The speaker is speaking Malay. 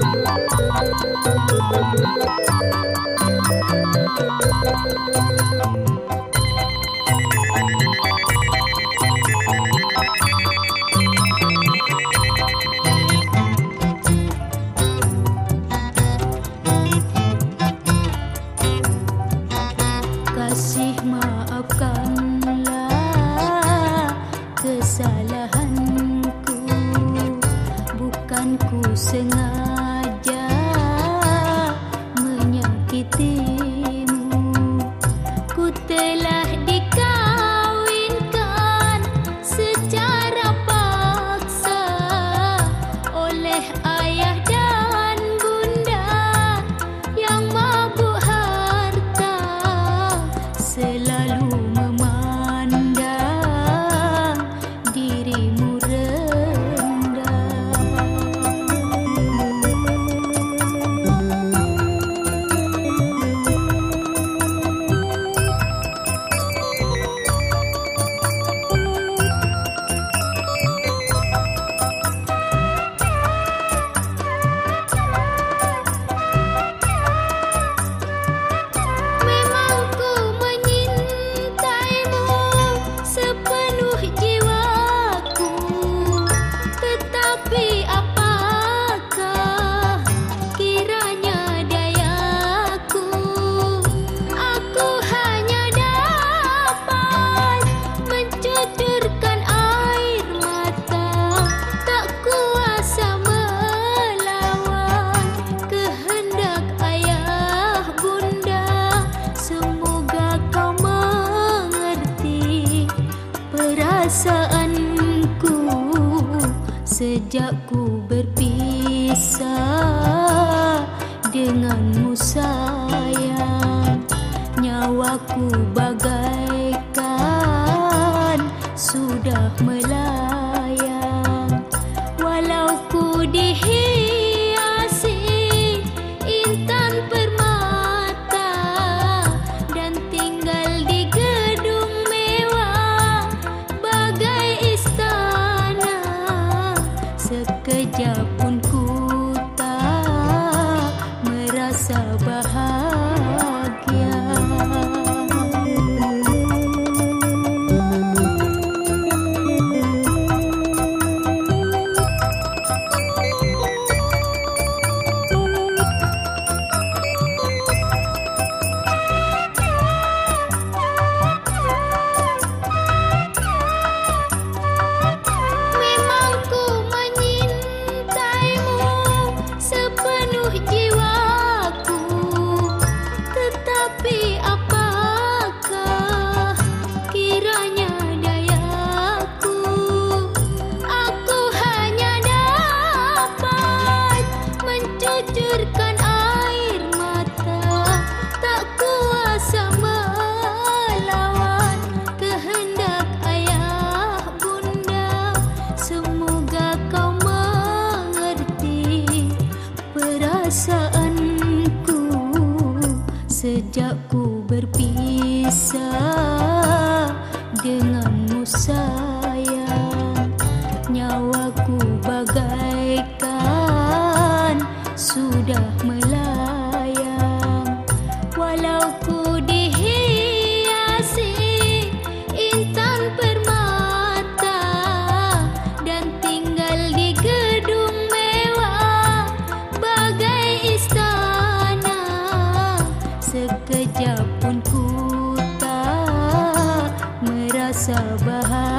Thank you. Sejak ku berpisah denganmu sayang Nyawaku bagaikan sudah melayang. Yeah. Sejak ku berpisah denganmu sayang Nyawaku bagaikan sudah melayang. Walau ku dihidupkan serbahaya